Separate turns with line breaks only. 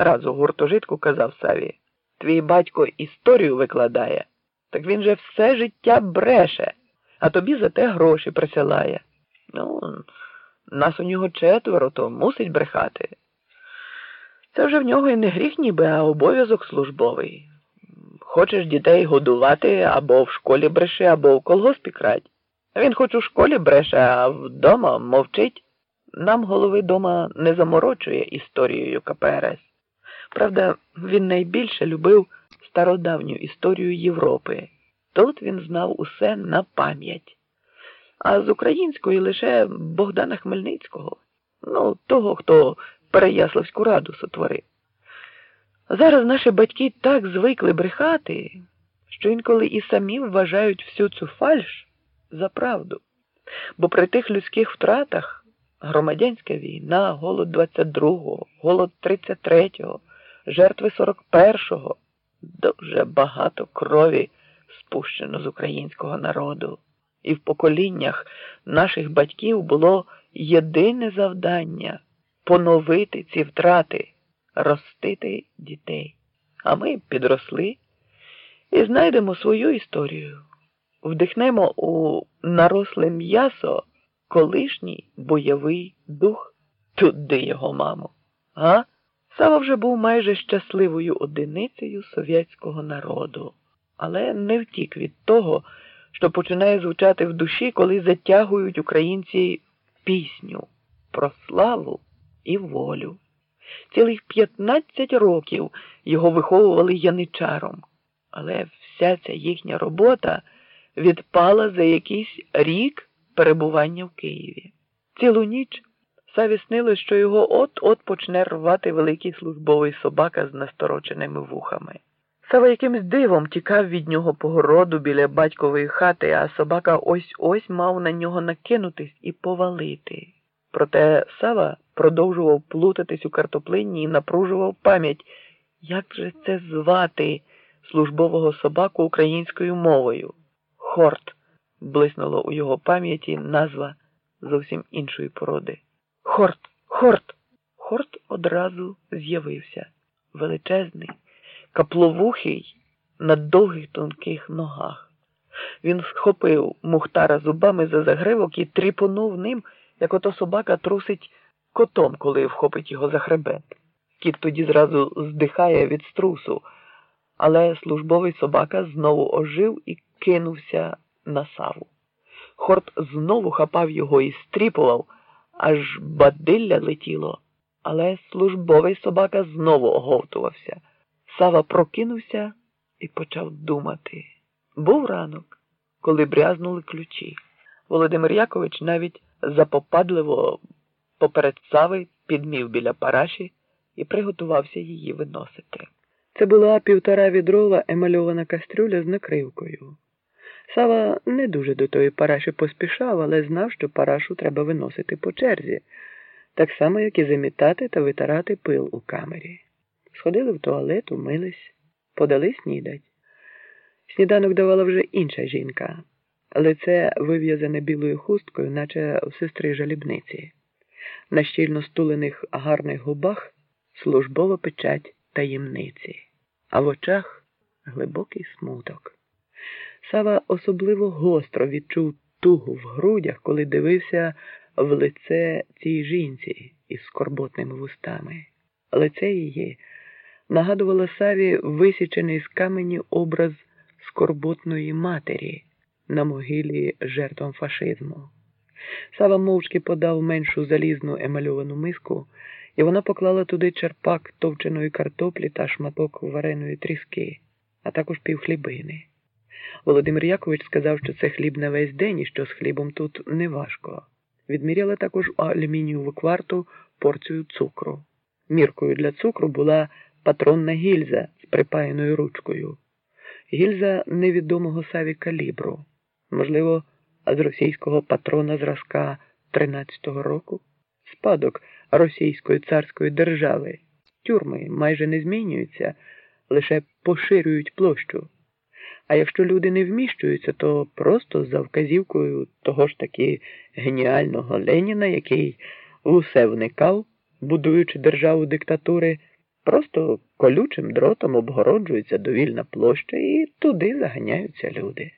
Раз у гуртожитку казав Саві, твій батько історію викладає, так він же все життя бреше, а тобі за те гроші присилає. Ну, нас у нього четверо, то мусить брехати. Це вже в нього і не гріх ніби, а обов'язок службовий. Хочеш дітей годувати або в школі бреше, або в колгоспі крадь. Він хоч у школі бреше, а вдома мовчить. Нам голови дома не заморочує історією КПРС. Правда, він найбільше любив стародавню історію Європи. Тут він знав усе на пам'ять. А з української лише Богдана Хмельницького, ну, того, хто Переяславську раду сотворив. Зараз наші батьки так звикли брехати, що інколи і самі вважають всю цю фальш за правду. Бо при тих людських втратах громадянська війна, голод 22-го, голод 33-го, жертви 41-го, дуже багато крові спущено з українського народу. І в поколіннях наших батьків було єдине завдання поновити ці втрати, ростити дітей. А ми підросли і знайдемо свою історію, вдихнемо у наросле м'ясо колишній бойовий дух туди його, мамо. А? Сава вже був майже щасливою одиницею совєтського народу, але не втік від того, що починає звучати в душі, коли затягують українці пісню про славу і волю. Цілих 15 років його виховували яничаром, але вся ця їхня робота відпала за якийсь рік перебування в Києві. Цілу ніч Саві снилось, що його от-от почне рвати великий службовий собака з настороченими вухами. Сава якимсь дивом тікав від нього по городу біля батькової хати, а собака ось ось мав на нього накинутись і повалити. Проте Сава продовжував плутатись у картоплині і напружував пам'ять, як же це звати службового собаку українською мовою. Хорт блиснуло у його пам'яті назва зовсім іншої породи. Хорт, хорт. Хорт одразу з'явився величезний, капловухий на довгих тонких ногах. Він схопив Мухтара зубами за загривок і тріпонув ним, як ото собака трусить котом, коли вхопить його за хребет. Кіт тоді зразу здихає від струсу, але службовий собака знову ожив і кинувся на саву. Хорт знову хапав його і стріпував, аж бадилля летіло, але службовий собака знову оговтувався. Сава прокинувся і почав думати. Був ранок, коли брязнули ключі. Володимир Якович навіть запопадливо поперед Сави підмів біля параші і приготувався її виносити. Це була півтора відрова емальована кастрюля з накривкою. Сава не дуже до тої параші поспішав, але знав, що парашу треба виносити по черзі, так само, як і замітати та витирати пил у камері. Сходили в туалет, умились, подали снідать. Сніданок давала вже інша жінка, лице вив'язане білою хусткою, наче в сестри жалібниці. На щільно стулених гарних губах службова печать таємниці, а в очах глибокий смуток. Сава особливо гостро відчув тугу в грудях, коли дивився в лице цій жінці із скорботними вустами. Лице її нагадувало Саві висічений з камені образ скорботної матері на могилі жертвам фашизму. Сава мовчки подав меншу залізну емальовану миску, і вона поклала туди черпак товченої картоплі та шматок вареної тріски, а також півхлібини. Володимир Якович сказав, що це хліб на весь день і що з хлібом тут неважко. Відміряла також у алюмінієву кварту порцію цукру. Міркою для цукру була патронна гільза з припаяною ручкою. Гільза невідомого саві калібру, можливо, з російського патрона зразка 13-го року, спадок російської царської держави. Тюрми майже не змінюються, лише поширюють площу. А якщо люди не вміщуються, то просто за вказівкою того ж таки геніального Леніна, який усе вникав, будуючи державу диктатури, Просто колючим дротом обгороджується довільна площа і туди заганяються люди.